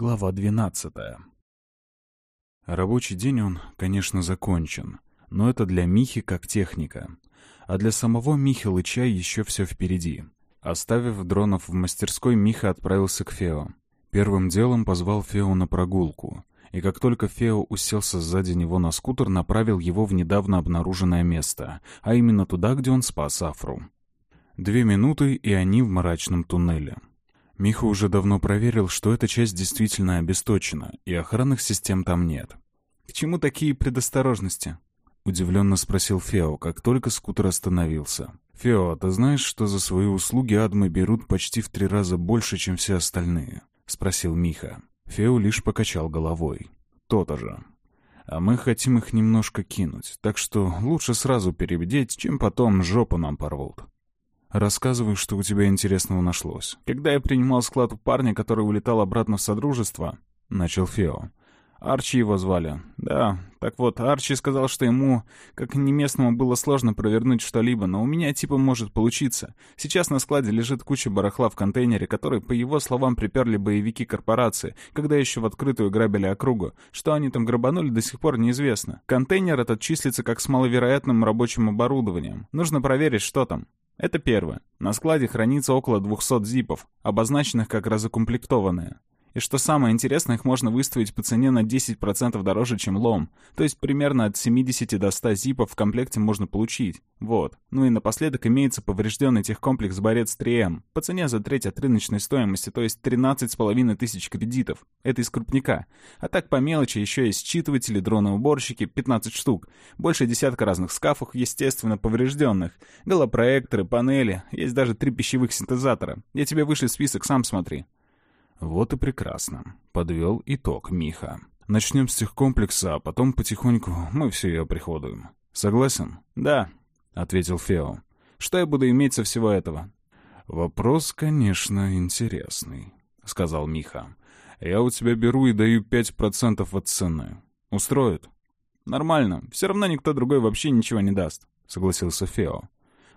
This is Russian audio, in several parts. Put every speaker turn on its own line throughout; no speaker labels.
Глава 12. Рабочий день он, конечно, закончен, но это для Михи как техника. А для самого Михи Лыча еще все впереди. Оставив дронов в мастерской, Миха отправился к Фео. Первым делом позвал Фео на прогулку. И как только Фео уселся сзади него на скутер, направил его в недавно обнаруженное место, а именно туда, где он спас Афру. Две минуты, и они в мрачном туннеле. Миха уже давно проверил, что эта часть действительно обесточена, и охранных систем там нет.
«К чему такие предосторожности?»
— удивленно спросил Фео, как только скутер остановился. «Фео, а ты знаешь, что за свои услуги Адмы берут почти в три раза больше, чем все остальные?» — спросил Миха. Фео лишь покачал головой. «То-то же. А мы хотим их немножко кинуть, так что лучше сразу перебдеть, чем потом жопу нам порвут». Рассказывай, что у тебя интересного нашлось.
Когда я принимал склад у парня, который улетал обратно в Содружество, — начал Фео. Арчи его звали. Да, так вот, Арчи сказал, что ему, как неместному, было сложно провернуть что-либо, но у меня типа может получиться. Сейчас на складе лежит куча барахла в контейнере, который, по его словам, приперли боевики корпорации, когда еще в открытую грабили округу. Что они там грабанули, до сих пор неизвестно. Контейнер этот числится как с маловероятным рабочим оборудованием. Нужно проверить, что там. Это первое. На складе хранится около 200 зипов, обозначенных как разукомплектованные. И что самое интересное, их можно выставить по цене на 10% дороже, чем лом. То есть примерно от 70 до 100 зипов в комплекте можно получить. Вот. Ну и напоследок имеется поврежденный техкомплекс Борец 3М по цене за треть от рыночной стоимости, то есть 13,5 тысяч кредитов. Это из крупника. А так по мелочи еще есть считыватели, дроны-уборщики, 15 штук. Больше десятка разных скафов, естественно, поврежденных. Голопроекторы, панели, есть даже три пищевых синтезатора. Я тебе вышлю список, сам смотри.
«Вот и прекрасно», — подвел итог Миха. «Начнем с техкомплекса, а потом потихоньку мы все ее приходуем. Согласен?»
«Да», — ответил Фео. «Что я буду иметь со всего этого?»
«Вопрос, конечно, интересный», — сказал Миха. «Я у тебя беру и даю пять процентов от цены. Устроит?»
«Нормально. Все равно никто другой вообще ничего не даст», — согласился Фео.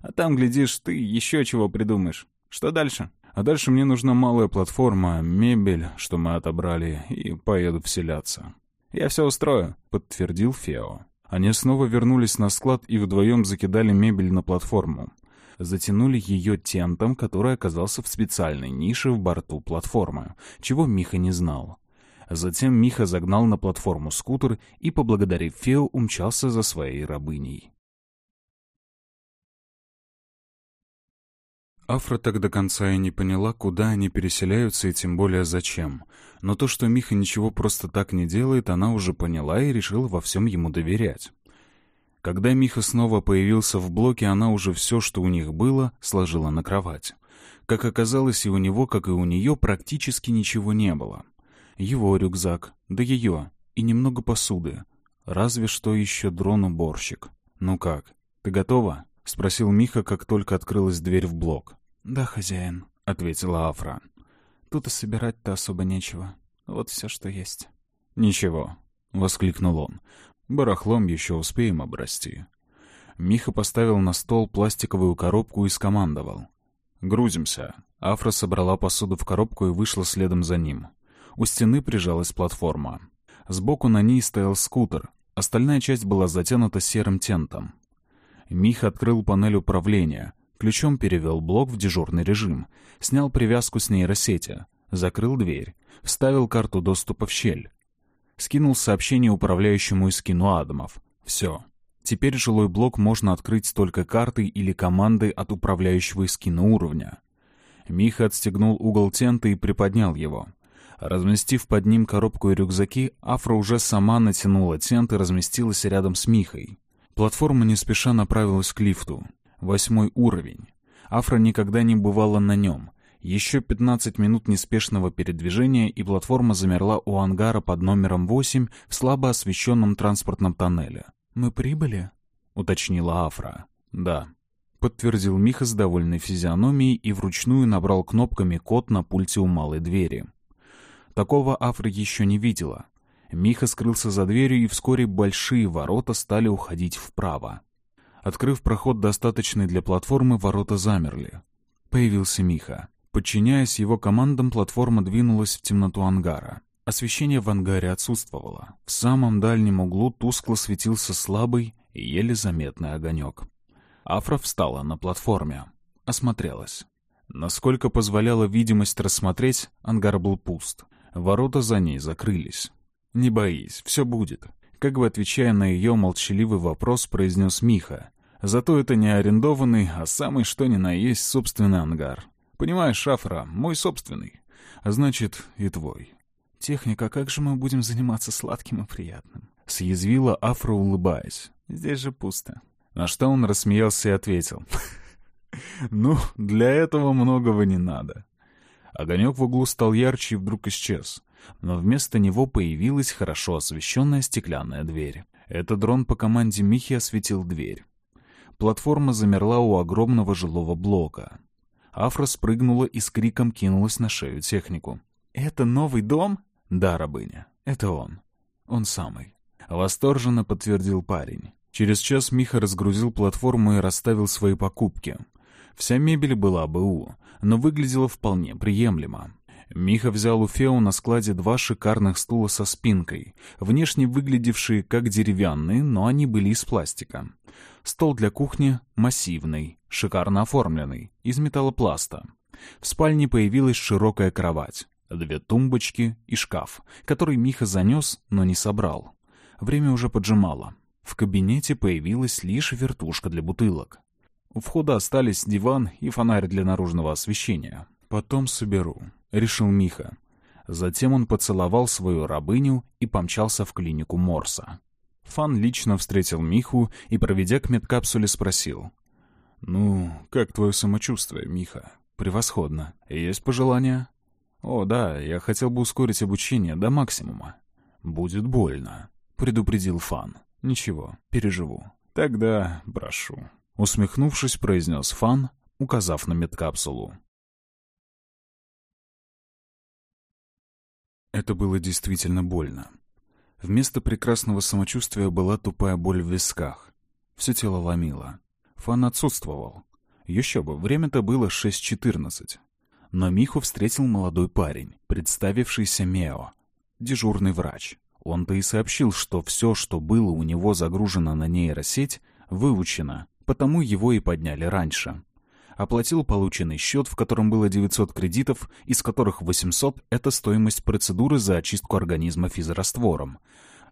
«А там, глядишь, ты еще чего придумаешь. Что дальше?»
А дальше мне нужна малая платформа, мебель, что мы отобрали, и поеду вселяться.
«Я все устрою», —
подтвердил Фео. Они снова вернулись на склад и вдвоем закидали мебель на платформу. Затянули ее тентом, который оказался в специальной нише в борту платформы, чего Миха не знал. Затем Миха загнал на платформу скутер и, поблагодарив Фео, умчался за своей рабыней. Афра так до конца и не поняла, куда они переселяются и тем более зачем. Но то, что Миха ничего просто так не делает, она уже поняла и решила во всем ему доверять. Когда Миха снова появился в блоке, она уже все, что у них было, сложила на кровать. Как оказалось, и у него, как и у нее, практически ничего не было. Его рюкзак, да ее, и немного посуды. Разве что еще дрон-уборщик. «Ну как, ты готова?» — спросил Миха, как только открылась дверь в блок.
«Да, хозяин», — ответила Афра. «Тут и собирать-то особо нечего. Вот все, что есть».
«Ничего», — воскликнул он. «Барахлом еще успеем обрасти». Миха поставил на стол пластиковую коробку и скомандовал. «Грузимся». Афра собрала посуду в коробку и вышла следом за ним. У стены прижалась платформа. Сбоку на ней стоял скутер. Остальная часть была затянута серым тентом. Миха открыл панель управления — Ключом перевел блок в дежурный режим, снял привязку с нейросети, закрыл дверь, вставил карту доступа в щель. Скинул сообщение управляющему из скину Адамов. Все. Теперь жилой блок можно открыть только картой или командой от управляющего из уровня. Миха отстегнул угол тента и приподнял его. Разместив под ним коробку и рюкзаки, Афра уже сама натянула тент и разместилась рядом с Михой. Платформа не спеша направилась к лифту восьмой уровень. Афра никогда не бывала на нем. Еще 15 минут неспешного передвижения, и платформа замерла у ангара под номером 8 в слабо освещенном транспортном тоннеле.
«Мы прибыли?»
— уточнила Афра. «Да», — подтвердил Миха с довольной физиономией и вручную набрал кнопками код на пульте у малой двери. Такого Афра еще не видела. Миха скрылся за дверью, и вскоре большие ворота стали уходить вправо. Открыв проход, достаточный для платформы, ворота замерли. Появился Миха. Подчиняясь его командам, платформа двинулась в темноту ангара. Освещение в ангаре отсутствовало. В самом дальнем углу тускло светился слабый и еле заметный огонек. Афра встала на платформе. Осмотрелась. Насколько позволяла видимость рассмотреть, ангар был пуст. Ворота за ней закрылись. «Не боись, все будет», — как бы отвечая на ее молчаливый вопрос, произнес Миха. «Зато это не арендованный, а самый что ни на есть собственный ангар. Понимаешь, Шафра, мой собственный. А значит, и твой». «Техника, как же мы будем заниматься сладким и приятным?» — съязвила Афра, улыбаясь. «Здесь же пусто». На что он рассмеялся и ответил. «Ну, для этого многого не надо». Огонек в углу стал ярче и вдруг исчез. Но вместо него появилась хорошо освещенная стеклянная дверь. Это дрон по команде Михи осветил дверь. Платформа замерла у огромного жилого блока. Афра спрыгнула и с криком кинулась на шею технику. «Это новый дом?» «Да, рабыня, это он. Он самый». Восторженно подтвердил парень. Через час Миха разгрузил платформу и расставил свои покупки. Вся мебель была БУ, но выглядела вполне приемлемо. Миха взял у Фео на складе два шикарных стула со спинкой, внешне выглядевшие как деревянные, но они были из пластика. Стол для кухни массивный, шикарно оформленный, из металлопласта. В спальне появилась широкая кровать, две тумбочки и шкаф, который Миха занес, но не собрал. Время уже поджимало. В кабинете появилась лишь вертушка для бутылок. У входа остались диван и фонарь для наружного освещения. «Потом соберу», — решил Миха. Затем он поцеловал свою рабыню и помчался в клинику Морса. Фан лично встретил Миху и, проведя к медкапсуле, спросил. «Ну, как твое самочувствие, Миха?» «Превосходно. Есть пожелания?» «О, да, я хотел бы ускорить обучение до максимума». «Будет больно», — предупредил Фан. «Ничего, переживу». «Тогда прошу». Усмехнувшись, произнес Фан, указав на медкапсулу. Это было действительно больно. Вместо прекрасного самочувствия была тупая боль в висках. Все тело ломило. Фан отсутствовал. Еще бы, время-то было 6.14. Но Миху встретил молодой парень, представившийся Мео, дежурный врач. Он-то и сообщил, что все, что было у него загружено на нейросеть, выучено, потому его и подняли раньше. Оплатил полученный счет, в котором было 900 кредитов, из которых 800 — это стоимость процедуры за очистку организма физраствором.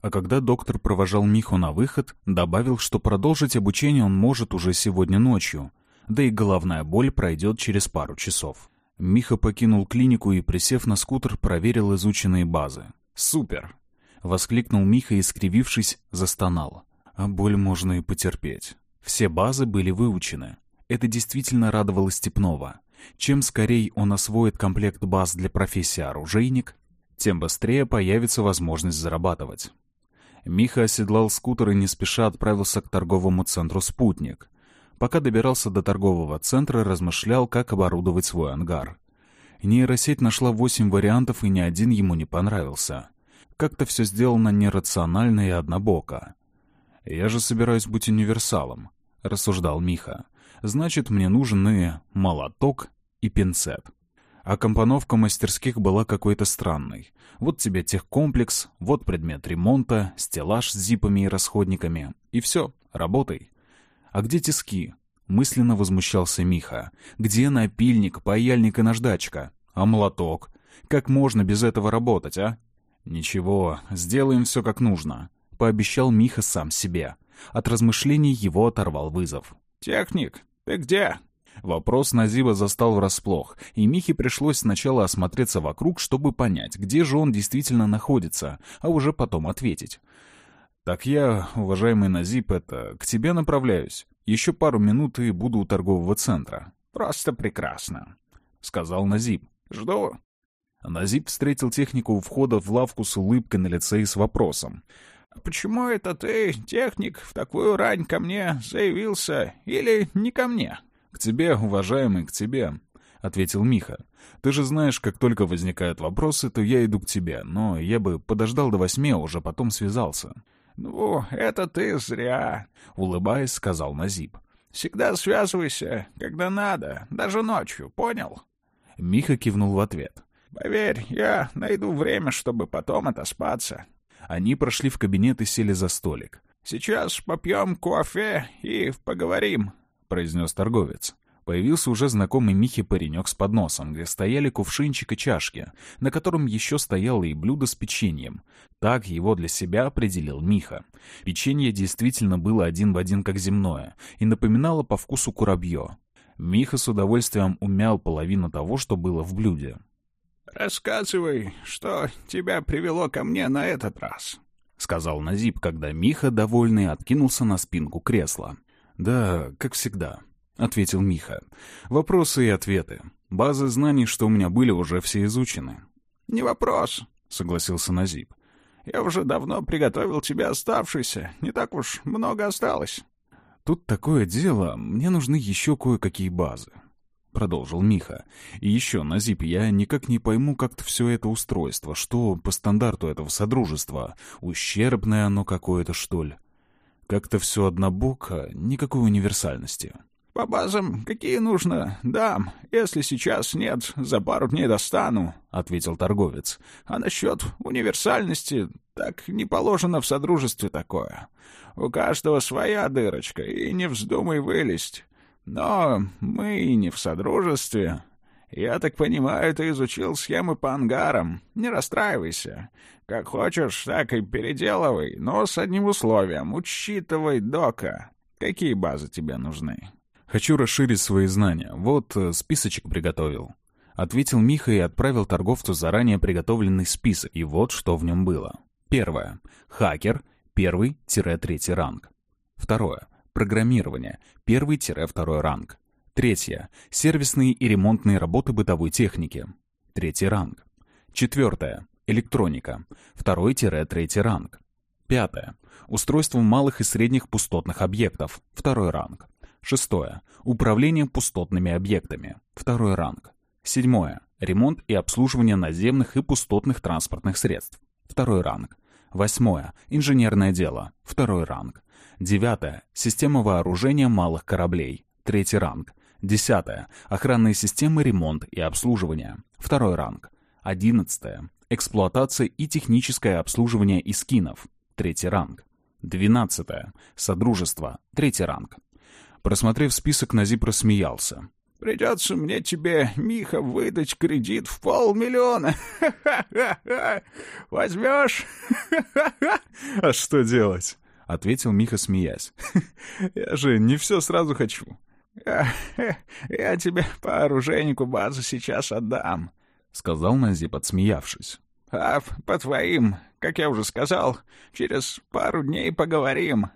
А когда доктор провожал Миху на выход, добавил, что продолжить обучение он может уже сегодня ночью, да и головная боль пройдет через пару часов. Миха покинул клинику и, присев на скутер, проверил изученные базы. «Супер!» — воскликнул Миха и, скривившись, застонал. «А боль можно и потерпеть». Все базы были выучены. Это действительно радовало Степнова. Чем скорее он освоит комплект баз для профессии оружейник, тем быстрее появится возможность зарабатывать. Миха оседлал скутер и не спеша отправился к торговому центру «Спутник». Пока добирался до торгового центра, размышлял, как оборудовать свой ангар. Нейросеть нашла восемь вариантов, и ни один ему не понравился. Как-то все сделано нерационально и однобоко. «Я же собираюсь быть универсалом», — рассуждал Миха. «Значит, мне нужен и молоток, и пинцет». А компоновка мастерских была какой-то странной. Вот тебе техкомплекс, вот предмет ремонта, стеллаж с зипами и расходниками. И все, работай. А где тиски? Мысленно возмущался Миха. Где напильник, паяльник и наждачка? А молоток? Как можно без этого работать, а? Ничего, сделаем все как нужно пообещал Миха сам себе. От размышлений его оторвал вызов. «Техник, ты где?» Вопрос Назиба застал врасплох, и Михе пришлось сначала осмотреться вокруг, чтобы понять, где же он действительно находится, а уже потом ответить. «Так я, уважаемый Назиб, это, к тебе направляюсь. Еще пару минут и буду у торгового центра». «Просто прекрасно», — сказал Назиб. «Жду». Назиб встретил технику у входа в лавку с улыбкой на лице и с вопросом. «Почему это ты, техник, в такую рань ко мне заявился? Или не ко мне?» «К тебе, уважаемый, к тебе», — ответил Миха. «Ты же знаешь, как только возникают вопросы, то я иду к тебе, но я бы подождал до восьми, а уже потом связался». «Ну, это ты зря», — улыбаясь, сказал Назиб. «Всегда связывайся, когда надо, даже ночью, понял?» Миха кивнул в ответ.
Поверь, я найду время, чтобы потом отоспаться».
Они прошли в кабинет и сели за столик.
«Сейчас попьем кофе и поговорим», —
произнес торговец. Появился уже знакомый Михе паренек с подносом, где стояли кувшинчик и чашки, на котором еще стояло и блюдо с печеньем. Так его для себя определил Миха. Печенье действительно было один в один как земное и напоминало по вкусу курабье. Миха с удовольствием умял половину того, что было в блюде.
«Рассказывай, что тебя привело ко мне на этот раз», —
сказал Назип, когда Миха, довольный, откинулся на спинку кресла. «Да, как всегда», — ответил Миха. «Вопросы и ответы. Базы знаний, что у меня были, уже все изучены».
«Не вопрос», — согласился Назип. «Я уже давно приготовил тебе оставшийся. Не так уж много осталось».
«Тут такое дело. Мне нужны еще кое-какие базы», — продолжил Миха. «И еще, Назип, я никак не пойму как-то все это устройство. Что по стандарту этого содружества? Ущербное оно какое-то, что ли? Как-то все однобоко, никакой универсальности».
«По базам какие нужно, дам. Если сейчас нет, за пару дней достану», — ответил торговец. «А насчет универсальности, так не положено в содружестве такое. У каждого своя дырочка, и не вздумай вылезть. Но мы и не в содружестве. Я так понимаю, ты изучил схемы по ангарам. Не расстраивайся. Как хочешь, так и переделывай, но с одним условием — учитывай дока. Какие базы тебе нужны?»
Хочу расширить свои знания. Вот э, списочек приготовил. Ответил Миха и отправил торговцу заранее приготовленный список, и вот что в нем было. Первое. Хакер. Первый-третий ранг. Второе. Программирование. Первый-второй ранг. Третье. Сервисные и ремонтные работы бытовой техники. Третий ранг. Четвертое. Электроника. Второй-третий ранг. Пятое. Устройство малых и средних пустотных объектов. Второй ранг. Шестое. Управление пустотными объектами. Второй ранг. Седьмое. Ремонт и обслуживание наземных и пустотных транспортных средств. Второй ранг. Восьмое. Инженерное дело. Второй ранг. Девятое. Система вооружения малых кораблей. Третий ранг. Десятое. Охранные системы, ремонт и обслуживание. Второй ранг. Одиннадцатое. Эксплуатация и техническое обслуживание искинов. Третий ранг. Двенадцатое. Содружество. Третий ранг. Просмотрев список, Назип рассмеялся.
«Придется мне тебе, Миха, выдать кредит в полмиллиона. Возьмешь?»
«А что делать?» — ответил Миха, смеясь. «Я же не все сразу хочу».
«Я, я тебе по оружейнику базу сейчас отдам», —
сказал Назип, отсмеявшись.
«А по твоим, как я уже сказал, через пару дней поговорим.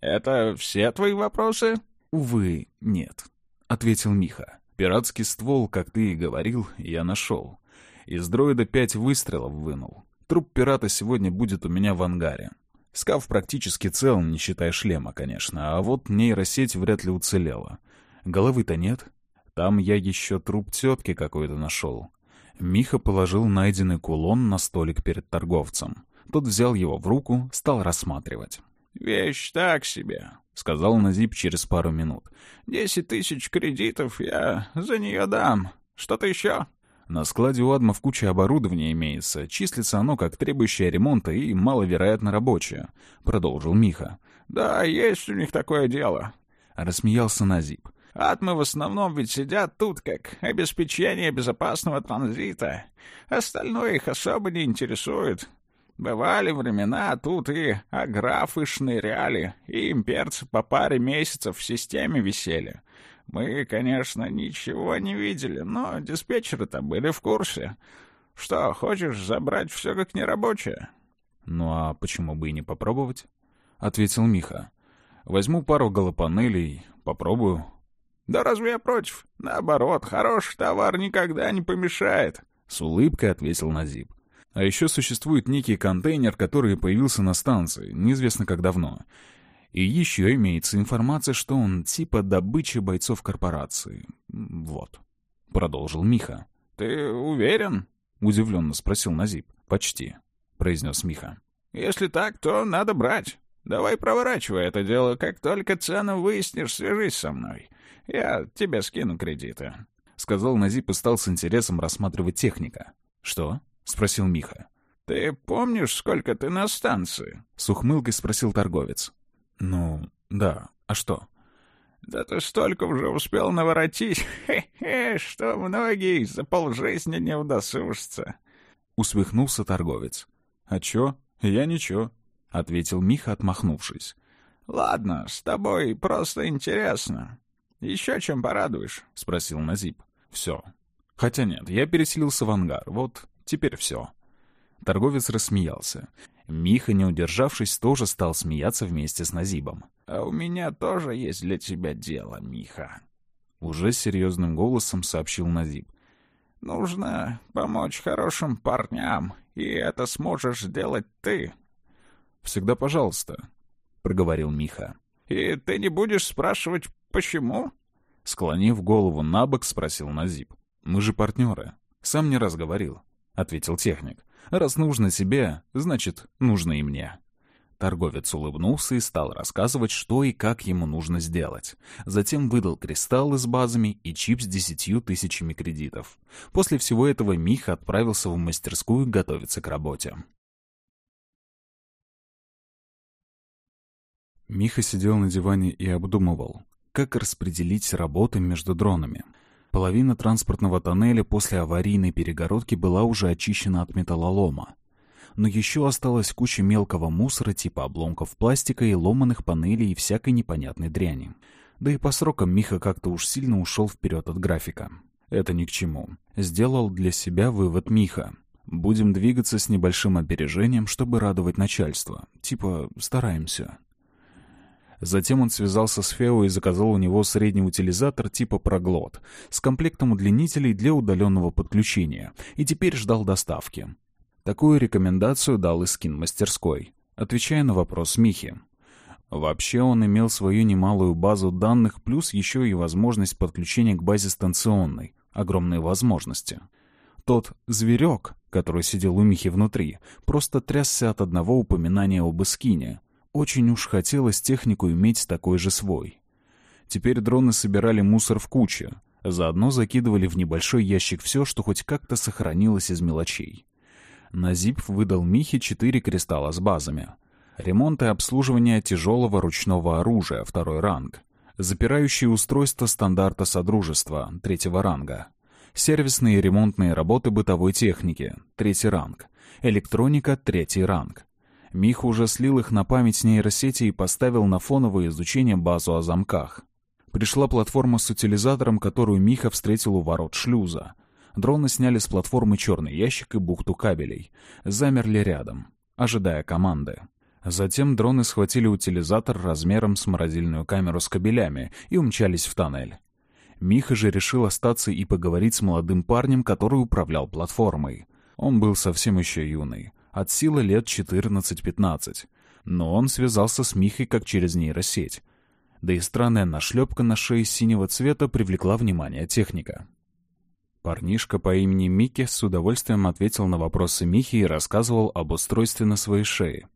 Это все твои вопросы?»
«Увы, нет», — ответил Миха. «Пиратский ствол, как ты и говорил, я нашел. Из дроида пять выстрелов вынул. Труп пирата сегодня будет у меня в ангаре. Скаф практически цел, не считая шлема, конечно, а вот нейросеть вряд ли уцелела. Головы-то нет. Там я еще труп тетки какой-то нашел». Миха положил найденный кулон на столик перед торговцем. Тот взял его в руку, стал рассматривать.
«Вещь так себе», — сказал Назип через пару минут. «Десять тысяч кредитов я за нее дам. Что-то еще?»
На складе у Адмов куча оборудования имеется. Числится оно как требующее ремонта и маловероятно рабочее», — продолжил Миха.
«Да, есть у них такое дело», —
рассмеялся Назип.
Атмы в основном ведь сидят тут как обеспечение безопасного транзита. Остальное их особо не интересует. Бывали времена, тут и аграфы шныряли, и имперцы по паре месяцев в системе висели. Мы, конечно, ничего не видели, но диспетчеры-то были в курсе. Что, хочешь забрать все как нерабочее?
— Ну а почему бы и не попробовать? — ответил Миха. — Возьму пару голопанелей, попробую.
— Да разве я против? Наоборот, хороший товар никогда не помешает.
— с улыбкой ответил Назип. А еще существует некий контейнер, который появился на станции, неизвестно как давно. И еще имеется информация, что он типа добычи бойцов корпорации. Вот. Продолжил Миха.
«Ты уверен?»
— удивленно спросил Назип. «Почти», — произнес Миха.
«Если так, то надо брать. Давай проворачивай это дело. Как только цену выяснишь, свяжись со мной. Я тебе скину кредиты», —
сказал Назип и стал с интересом рассматривать техника. «Что?» — спросил Миха.
«Ты помнишь, сколько ты на станции?»
— с ухмылкой спросил торговец. «Ну, да. А что?»
«Да ты столько уже успел наворотить, что многие за полжизни не удосужатся!»
Усмехнулся торговец. «А чё? Я ничего», — ответил Миха, отмахнувшись.
«Ладно, с тобой просто интересно. Еще чем порадуешь?»
— спросил Назип. «Все. Хотя нет, я переселился в ангар. Вот теперь все». Торговец рассмеялся. Миха, не удержавшись, тоже стал смеяться вместе с Назибом.
«А у меня тоже есть для тебя дело, Миха», —
уже серьезным голосом сообщил Назиб.
«Нужно помочь хорошим парням, и это сможешь сделать ты».
«Всегда пожалуйста», — проговорил Миха.
«И ты не будешь спрашивать, почему?»
Склонив голову на бок, спросил Назиб. «Мы же партнеры. Сам не раз говорил», — ответил техник. «Раз нужно себе, значит, нужно и мне». Торговец улыбнулся и стал рассказывать, что и как ему нужно сделать. Затем выдал кристаллы с базами и чип с десятью тысячами кредитов. После всего этого Миха отправился в мастерскую готовиться к работе. Миха сидел на диване и обдумывал, как распределить работы между дронами. Половина транспортного тоннеля после аварийной перегородки была уже очищена от металлолома но еще осталась куча мелкого мусора типа обломков пластика и ломаных панелей и всякой непонятной дряни. Да и по срокам Миха как-то уж сильно ушел вперед от графика. Это ни к чему. Сделал для себя вывод Миха. Будем двигаться с небольшим опережением, чтобы радовать начальство. Типа, стараемся. Затем он связался с Фео и заказал у него средний утилизатор типа проглот с комплектом удлинителей для удаленного подключения и теперь ждал доставки. Такую рекомендацию дал и скин мастерской, отвечая на вопрос Михи. Вообще он имел свою немалую базу данных, плюс еще и возможность подключения к базе станционной. Огромные возможности. Тот «зверек», который сидел у Михи внутри, просто трясся от одного упоминания об эскине. Очень уж хотелось технику иметь такой же свой. Теперь дроны собирали мусор в куче, заодно закидывали в небольшой ящик все, что хоть как-то сохранилось из мелочей. Назип выдал Михе четыре кристалла с базами. Ремонт и обслуживание тяжелого ручного оружия, второй ранг. Запирающие устройства стандарта Содружества, третьего ранга. Сервисные и ремонтные работы бытовой техники, третий ранг. Электроника, третий ранг. Миха уже слил их на память нейросети и поставил на фоновое изучение базу о замках. Пришла платформа с утилизатором, которую Миха встретил у ворот шлюза — Дроны сняли с платформы черный ящик и бухту кабелей. Замерли рядом, ожидая команды. Затем дроны схватили утилизатор размером с морозильную камеру с кабелями и умчались в тоннель. Миха же решил остаться и поговорить с молодым парнем, который управлял платформой. Он был совсем еще юный, от силы лет 14-15. Но он связался с Михой как через нейросеть. Да и странная нашлепка на шее синего цвета привлекла внимание техника. Парнишка по имени Микки с удовольствием ответил на вопросы Михи и рассказывал об устройстве на своей шее.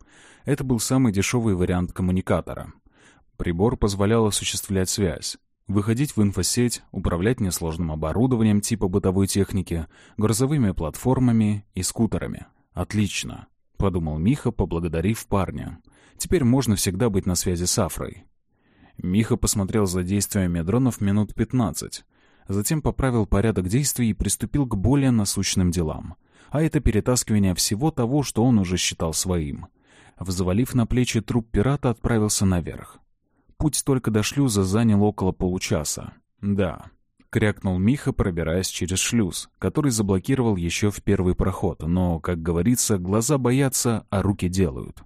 Это был самый дешевый вариант коммуникатора. Прибор позволял осуществлять связь, выходить в инфосеть, управлять несложным оборудованием типа бытовой техники, грузовыми платформами и скутерами. «Отлично», — подумал Миха, поблагодарив парня. «Теперь можно всегда быть на связи с Афрой». Миха посмотрел за действиями дронов минут пятнадцать затем поправил порядок действий и приступил к более насущным делам. А это перетаскивание всего того, что он уже считал своим. Взвалив на плечи труп пирата, отправился наверх. Путь только до шлюза занял около получаса. Да, крякнул Миха, пробираясь через шлюз, который заблокировал еще в первый проход, но, как говорится, глаза боятся, а руки делают.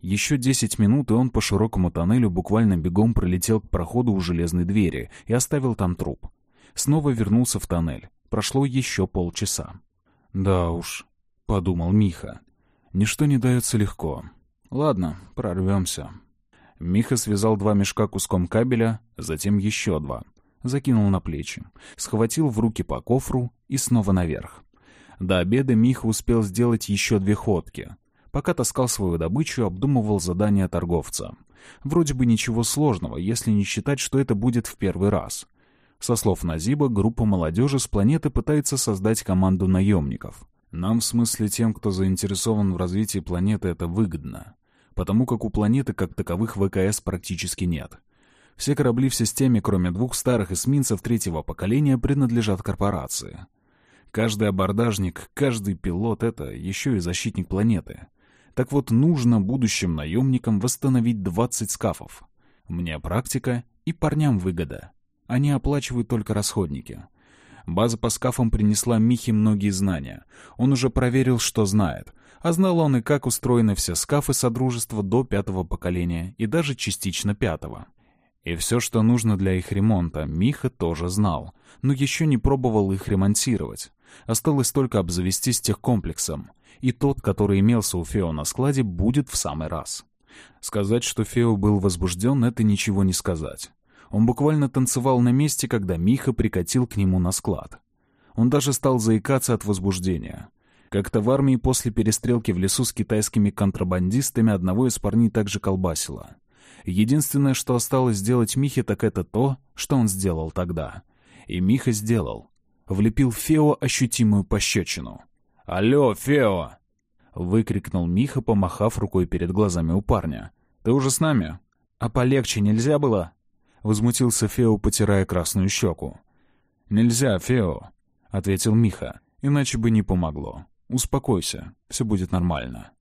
Еще десять минут, и он по широкому тоннелю буквально бегом пролетел к проходу у железной двери и оставил там труп снова вернулся в тоннель. Прошло еще полчаса. «Да уж», — подумал Миха, — «ничто не дается легко. Ладно, прорвемся». Миха связал два мешка куском кабеля, затем еще два. Закинул на плечи, схватил в руки по кофру и снова наверх. До обеда Миха успел сделать еще две ходки. Пока таскал свою добычу, обдумывал задание торговца. Вроде бы ничего сложного, если не считать, что это будет в первый раз. Со слов Назиба, группа молодежи с планеты пытается создать команду наемников. Нам, в смысле тем, кто заинтересован в развитии планеты, это выгодно. Потому как у планеты как таковых ВКС практически нет. Все корабли в системе, кроме двух старых эсминцев третьего поколения, принадлежат корпорации. Каждый абордажник, каждый пилот — это еще и защитник планеты. Так вот, нужно будущим наемникам восстановить 20 скафов. Мне практика и парням выгода. Они оплачивают только расходники. База по скафам принесла Михе многие знания. Он уже проверил, что знает. А знал он и как устроены все скафы Содружества до пятого поколения и даже частично пятого. И все, что нужно для их ремонта, Миха тоже знал, но еще не пробовал их ремонтировать. Осталось только обзавестись техкомплексом. И тот, который имелся у Фео на складе, будет в самый раз. Сказать, что Фео был возбужден, это ничего не сказать. Он буквально танцевал на месте, когда Миха прикатил к нему на склад. Он даже стал заикаться от возбуждения. Как-то в армии после перестрелки в лесу с китайскими контрабандистами одного из парней также колбасило. Единственное, что осталось сделать Михе, так это то, что он сделал тогда. И Миха сделал. Влепил Фео ощутимую пощечину. «Алло, Фео!» — выкрикнул Миха, помахав рукой перед глазами у парня. «Ты уже с нами?» «А полегче нельзя было?» — возмутился Фео, потирая красную щеку. «Нельзя, Фео», — ответил Миха, — «иначе бы не помогло. Успокойся, все будет нормально».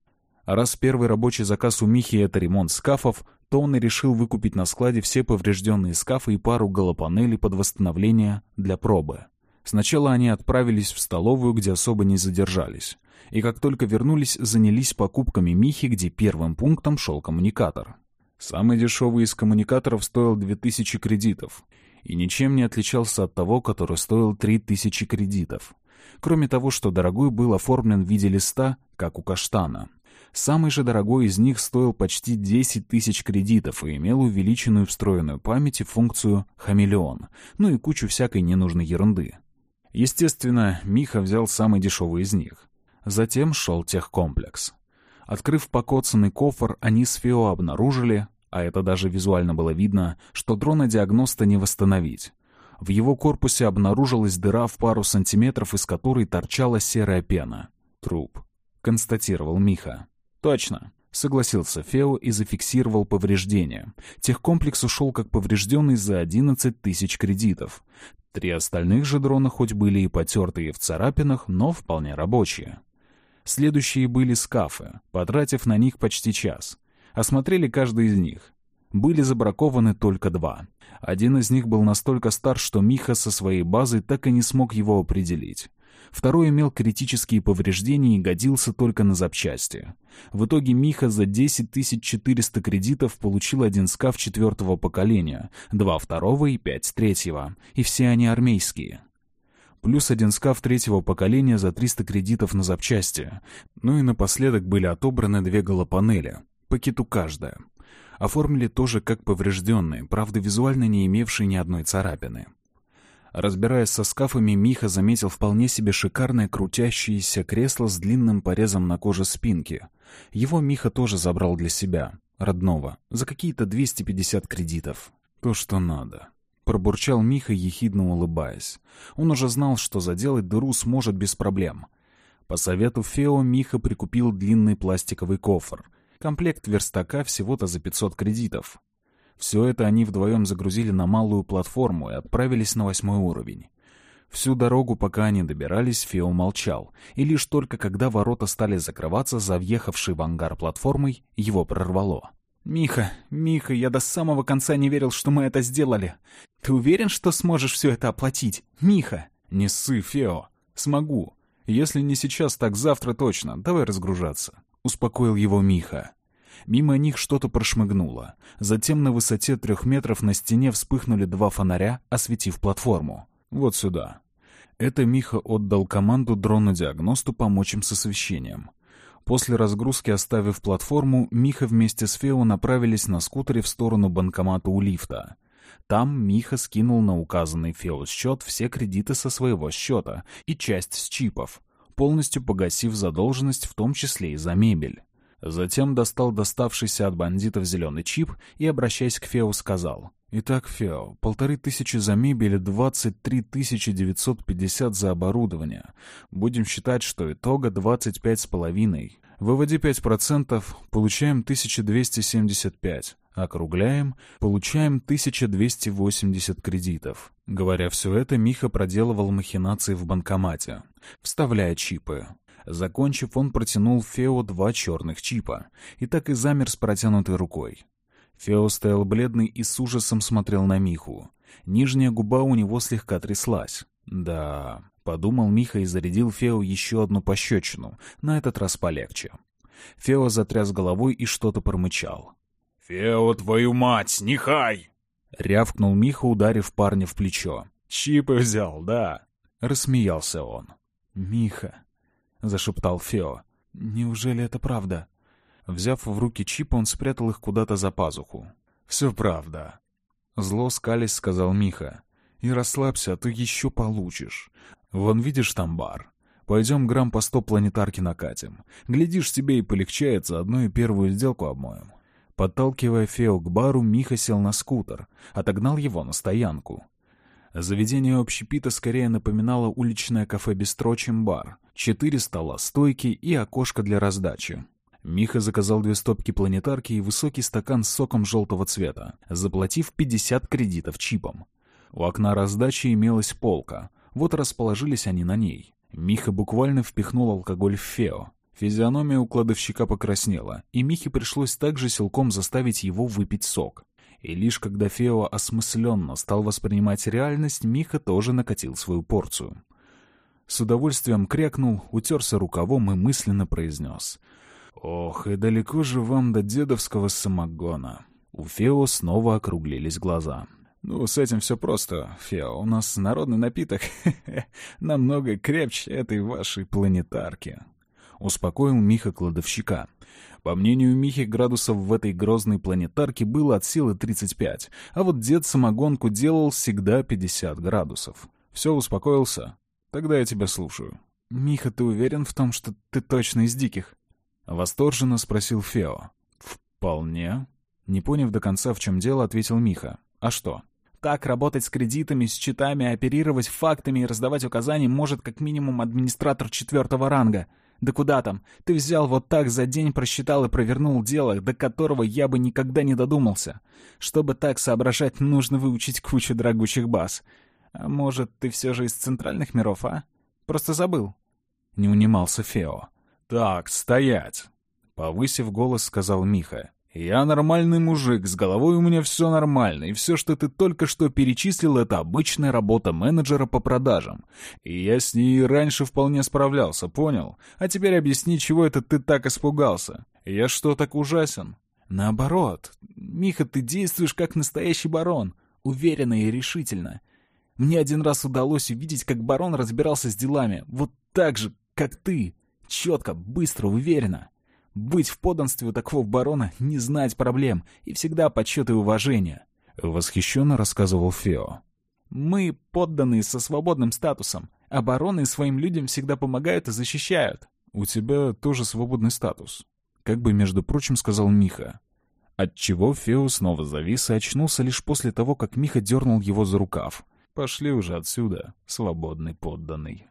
А раз первый рабочий заказ у Михи — это ремонт скафов, то он и решил выкупить на складе все поврежденные скафы и пару голопанелей под восстановление для пробы. Сначала они отправились в столовую, где особо не задержались. И как только вернулись, занялись покупками Михи, где первым пунктом шел коммуникатор. Самый дешевый из коммуникаторов стоил 2000 кредитов и ничем не отличался от того, который стоил 3000 кредитов. Кроме того, что дорогой был оформлен в виде листа, как у каштана. Самый же дорогой из них стоил почти 10 тысяч кредитов и имел увеличенную встроенную память и функцию «хамелеон», ну и кучу всякой ненужной ерунды. Естественно, Миха взял самый дешевый из них. Затем шел техкомплекс. Открыв покоцанный кофр, они с Фео обнаружили, а это даже визуально было видно, что дрона-диагноста не восстановить. В его корпусе обнаружилась дыра в пару сантиметров, из которой торчала серая пена. «Труп», — констатировал Миха. «Точно», — согласился Фео и зафиксировал повреждения. Техкомплекс ушел как поврежденный за 11 тысяч кредитов. Три остальных же дрона хоть были и потертые в царапинах, но вполне рабочие. Следующие были скафы, потратив на них почти час. Осмотрели каждый из них. Были забракованы только два. Один из них был настолько стар, что Миха со своей базы так и не смог его определить. Второй имел критические повреждения и годился только на запчасти. В итоге Миха за 10 400 кредитов получил один скаф четвертого поколения, два второго и пять третьего, и все они армейские. Плюс один скаф третьего поколения за 300 кредитов на запчасти. Ну и напоследок были отобраны две голопанели, по киту каждая. Оформили тоже как поврежденные, правда визуально не имевшие ни одной царапины. Разбираясь со скафами, Миха заметил вполне себе шикарное крутящееся кресло с длинным порезом на коже спинки. Его Миха тоже забрал для себя, родного, за какие-то 250 кредитов. То, что надо. Пробурчал Миха, ехидно улыбаясь. Он уже знал, что заделать дыру сможет без проблем. По совету Фео Миха прикупил длинный пластиковый кофр. Комплект верстака всего-то за 500 кредитов. Все это они вдвоем загрузили на малую платформу и отправились на восьмой уровень. Всю дорогу, пока они добирались, Фео молчал, и лишь только когда ворота стали закрываться за въехавшей в ангар платформой, его прорвало. «Миха, Миха, я до самого конца не верил, что мы это сделали. Ты уверен, что сможешь все это оплатить? Миха!» «Не ссы, Фео. Смогу. Если не сейчас, так завтра точно. Давай разгружаться», — успокоил его Миха. Мимо них что-то прошмыгнуло. Затем на высоте трех метров на стене вспыхнули два фонаря, осветив платформу. «Вот сюда». Это Миха отдал команду дрону-диагносту помочь им с освещением. После разгрузки, оставив платформу, Миха вместе с Фео направились на скутере в сторону банкомата у лифта. Там Миха скинул на указанный Фео счет все кредиты со своего счета и часть с чипов, полностью погасив задолженность, в том числе и за мебель. Затем достал доставшийся от бандитов зеленый чип и, обращаясь к Фео, сказал. «Итак, Фео, полторы тысячи за мебель и двадцать три тысячи девятьсот пятьдесят за оборудование. Будем считать, что итога двадцать пять с половиной. Выводи пять процентов, получаем тысяча двести семьдесят пять. Округляем, получаем 1280 кредитов. Говоря все это, Миха проделывал махинации в банкомате, вставляя чипы. Закончив, он протянул Фео два черных чипа, и так и замер с протянутой рукой. Фео стоял бледный и с ужасом смотрел на Миху. Нижняя губа у него слегка тряслась. «Да...» — подумал Миха и зарядил Фео еще одну пощечину, на этот раз полегче. Фео затряс головой и что-то промычал.
«Фео, твою мать, нехай!»
— рявкнул Миха, ударив парня в плечо.
«Чипы взял, да?»
— рассмеялся он. «Миха», — зашептал Фео, — «неужели это правда?» Взяв в руки чип, он спрятал их куда-то за пазуху.
«Все правда», —
зло скались сказал Миха. «И расслабься, а то еще получишь. Вон видишь там бар? Пойдем грамм по сто планетарки накатим. Глядишь, тебе и полегчает, заодно и первую сделку обмоем». Подталкивая Фео к бару, Миха сел на скутер, отогнал его на стоянку. Заведение общепита скорее напоминало уличное кафе-бистро, чем бар. Четыре стола, стойки и окошко для раздачи. Миха заказал две стопки планетарки и высокий стакан с соком желтого цвета, заплатив 50 кредитов чипом. У окна раздачи имелась полка. Вот расположились они на ней. Миха буквально впихнул алкоголь в Фео. Физиономия у кладовщика покраснела, и Михе пришлось также силком заставить его выпить сок. И лишь когда Фео осмысленно стал воспринимать реальность, Миха тоже накатил свою порцию. С удовольствием крякнул, утерся рукавом и мысленно произнес. «Ох, и далеко же вам до дедовского самогона». У Фео снова округлились глаза. «Ну, с этим все просто, Фео. У нас народный напиток намного крепче этой вашей планетарки» успокоил Миха кладовщика. По мнению Михи, градусов в этой грозной планетарке было от силы 35, а вот дед самогонку делал всегда 50 градусов. Все, успокоился? Тогда я тебя слушаю. «Миха, ты уверен в том, что ты точно из диких?» Восторженно спросил Фео. «Вполне». Не поняв до конца, в чем дело, ответил Миха. «А что?» Так работать с кредитами, с счетами, оперировать фактами и раздавать указания может как минимум администратор четвертого ранга. Да куда там? Ты взял вот так за день просчитал и провернул дело, до которого я бы никогда не додумался. Чтобы так соображать, нужно выучить кучу дорогущих баз. А может, ты все же из центральных миров, а? Просто забыл. Не унимался Фео.
«Так, стоять!» Повысив голос, сказал Миха. «Я нормальный мужик, с головой у меня все нормально, и все, что ты только что перечислил, это обычная работа менеджера по продажам. И я с ней раньше вполне справлялся, понял? А теперь объясни, чего это ты так испугался? Я что, так ужасен?»
«Наоборот. Миха, ты действуешь как настоящий барон, уверенно и решительно. Мне один раз удалось увидеть, как барон разбирался с делами, вот так же, как ты, четко, быстро, уверенно». Быть в подданстве у такого барона, не знать проблем и всегда почет и уважение.
Восхищенно рассказывал Фео.
Мы подданные со свободным статусом, а бароны своим людям всегда помогают и защищают.
У тебя тоже свободный статус. Как бы, между прочим, сказал Миха. Отчего Фео снова завис и очнулся лишь после того, как Миха дернул его за рукав. «Пошли уже отсюда, свободный подданный».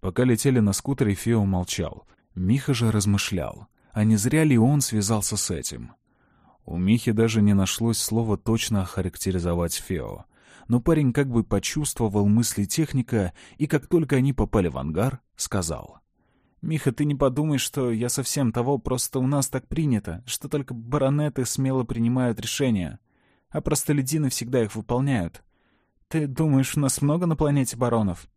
Пока летели на скутере, Фео молчал. Миха же размышлял. А не зря ли он связался с этим? У Михи даже не нашлось слова точно охарактеризовать Фео. Но парень как бы почувствовал мысли техника, и как только они попали в ангар, сказал.
«Миха, ты не подумай, что я совсем того, просто у нас так принято, что только баронеты смело принимают решения, а простолюдины всегда их выполняют. Ты думаешь, у нас много на планете баронов?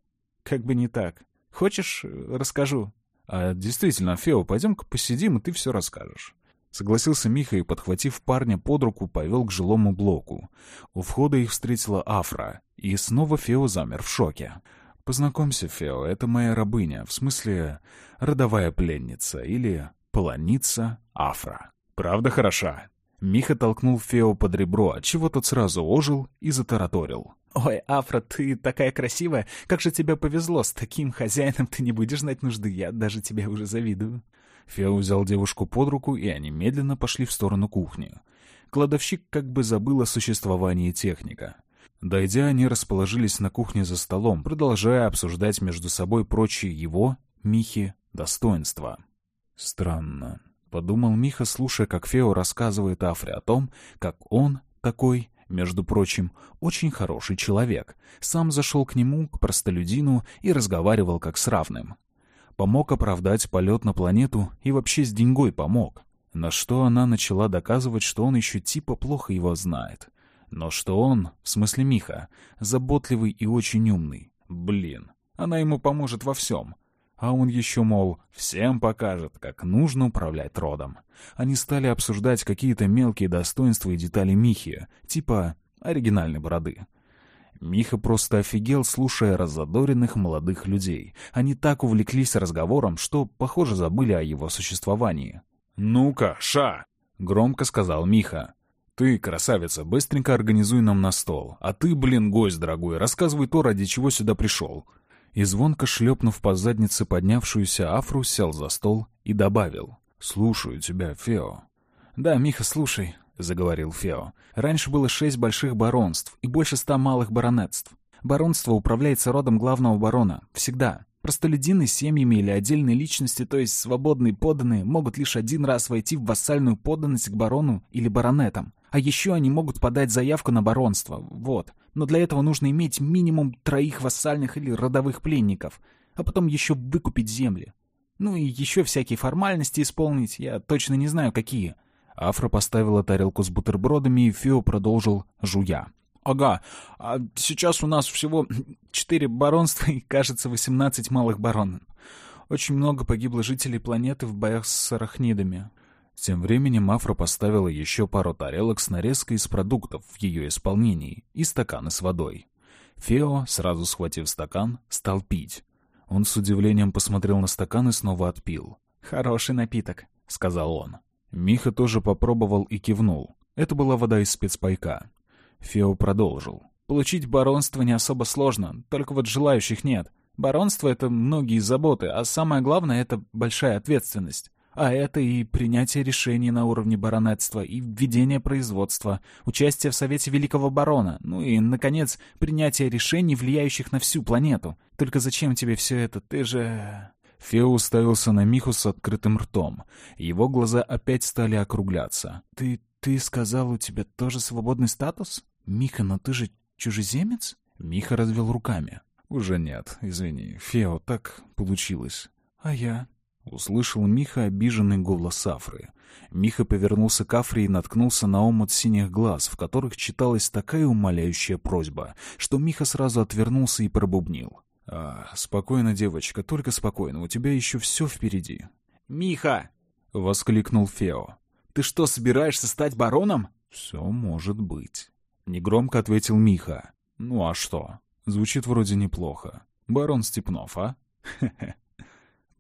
Как бы не так. Хочешь, расскажу?»
«А действительно, Фео, пойдем-ка посидим, и ты все расскажешь». Согласился Миха и, подхватив парня под руку, повел к жилому блоку. У входа их встретила Афра, и снова Фео замер в шоке. «Познакомься, Фео, это моя рабыня, в смысле, родовая пленница или полоница Афра. Правда хороша?» Миха толкнул Фео под ребро, отчего тот сразу ожил и затараторил.
«Ой, Афра, ты такая красивая! Как же тебе повезло! С таким хозяином ты не будешь знать нужды, я даже тебе уже завидую!» Фео взял девушку под руку, и они медленно пошли в сторону кухни. Кладовщик как бы забыл о существовании техника. Дойдя, они расположились на кухне за столом, продолжая обсуждать между собой прочие его, Михи, достоинства. «Странно», — подумал Миха, слушая, как Фео рассказывает Афре о том, как он такой, между прочим, очень хороший человек, сам зашел к нему, к простолюдину, и разговаривал как с равным. Помог оправдать полет на планету и вообще с деньгой помог. На что она начала доказывать, что он еще типа плохо его знает. Но что он, в смысле Миха, заботливый и очень умный. Блин, она ему поможет во всем. А он еще, мол, всем покажет, как нужно управлять родом. Они стали обсуждать какие-то мелкие достоинства и детали Михи, типа оригинальной бороды. Миха просто офигел, слушая разодоренных молодых людей. Они так увлеклись разговором, что, похоже, забыли о его существовании.
«Ну-ка, Ша!» — громко сказал Миха. «Ты, красавица, быстренько организуй нам на стол. А ты, блин, гость дорогой, рассказывай то, ради чего сюда пришел».
И звонко шлепнув по заднице поднявшуюся Афру, сел за стол и добавил. «Слушаю тебя, Фео».
«Да, Миха, слушай», — заговорил Фео. «Раньше было шесть больших баронств и больше ста малых баронетств. Баронство управляется родом главного барона. Всегда. Простолюдины с семьями или отдельные личности, то есть свободные подданные, могут лишь один раз войти в вассальную подданность к барону или баронетам. А еще они могут подать заявку на баронство. Вот. Но для этого нужно иметь минимум троих вассальных или родовых пленников, а потом еще выкупить земли. Ну и еще всякие формальности исполнить, я точно не знаю, какие.
Афра поставила тарелку с бутербродами, и Фео продолжил, жуя.
Ага, а сейчас у нас всего четыре баронства и, кажется, восемнадцать малых барон. Очень много погибло жителей планеты в боях с арахнидами.
Тем временем Афра поставила еще пару тарелок с нарезкой из продуктов в ее исполнении и стаканы с водой. Фео, сразу схватив стакан, стал пить. Он с удивлением посмотрел на стакан и снова отпил.
«Хороший напиток», — сказал он.
Миха тоже попробовал и кивнул. Это была вода из спецпайка. Фео продолжил.
«Получить баронство не особо сложно, только вот желающих нет. Баронство — это многие заботы, а самое главное — это большая ответственность. А это и принятие решений на уровне баронетства, и введение производства, участие в Совете Великого Барона, ну и, наконец, принятие решений, влияющих на всю планету. Только зачем тебе все это? Ты же...»
Фео уставился на Миху с открытым ртом. Его глаза опять стали округляться.
«Ты... ты сказал, у тебя тоже свободный статус?» «Миха, но ты же чужеземец?»
Миха развел руками. «Уже нет, извини. Фео, так получилось».
«А я?»
Услышал Миха обиженный голос Афры. Миха повернулся к Афре и наткнулся на омут синих глаз, в которых читалась такая умоляющая просьба, что Миха сразу отвернулся и пробубнил. «А, спокойно, девочка, только спокойно, у тебя еще все впереди».
«Миха!» — воскликнул Фео. «Ты что, собираешься стать бароном?»
«Все может быть». Негромко ответил Миха. «Ну а что? Звучит вроде неплохо. Барон Степнов, а?»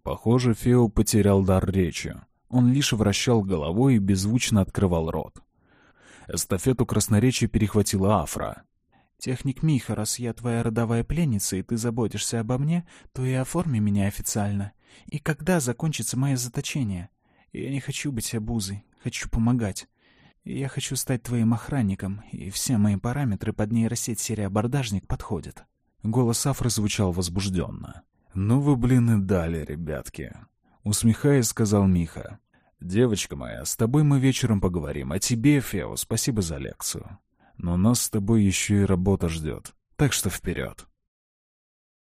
Похоже, Фео потерял дар речи. Он лишь вращал головой и беззвучно открывал рот. Эстафету красноречия перехватила Афра.
«Техник Миха, раз я твоя родовая пленница, и ты заботишься обо мне, то и оформи меня официально. И когда закончится мое заточение? Я не хочу быть обузой, хочу помогать. Я хочу стать твоим охранником, и все мои параметры под нейросеть серия «Абордажник» подходят».
Голос Афры звучал возбужденно. «Ну вы, блин, и дали, ребятки!» Усмехаясь, сказал Миха. «Девочка моя, с тобой мы вечером поговорим, а тебе, Фео, спасибо за лекцию. Но нас с тобой еще и работа ждет, так что вперед!»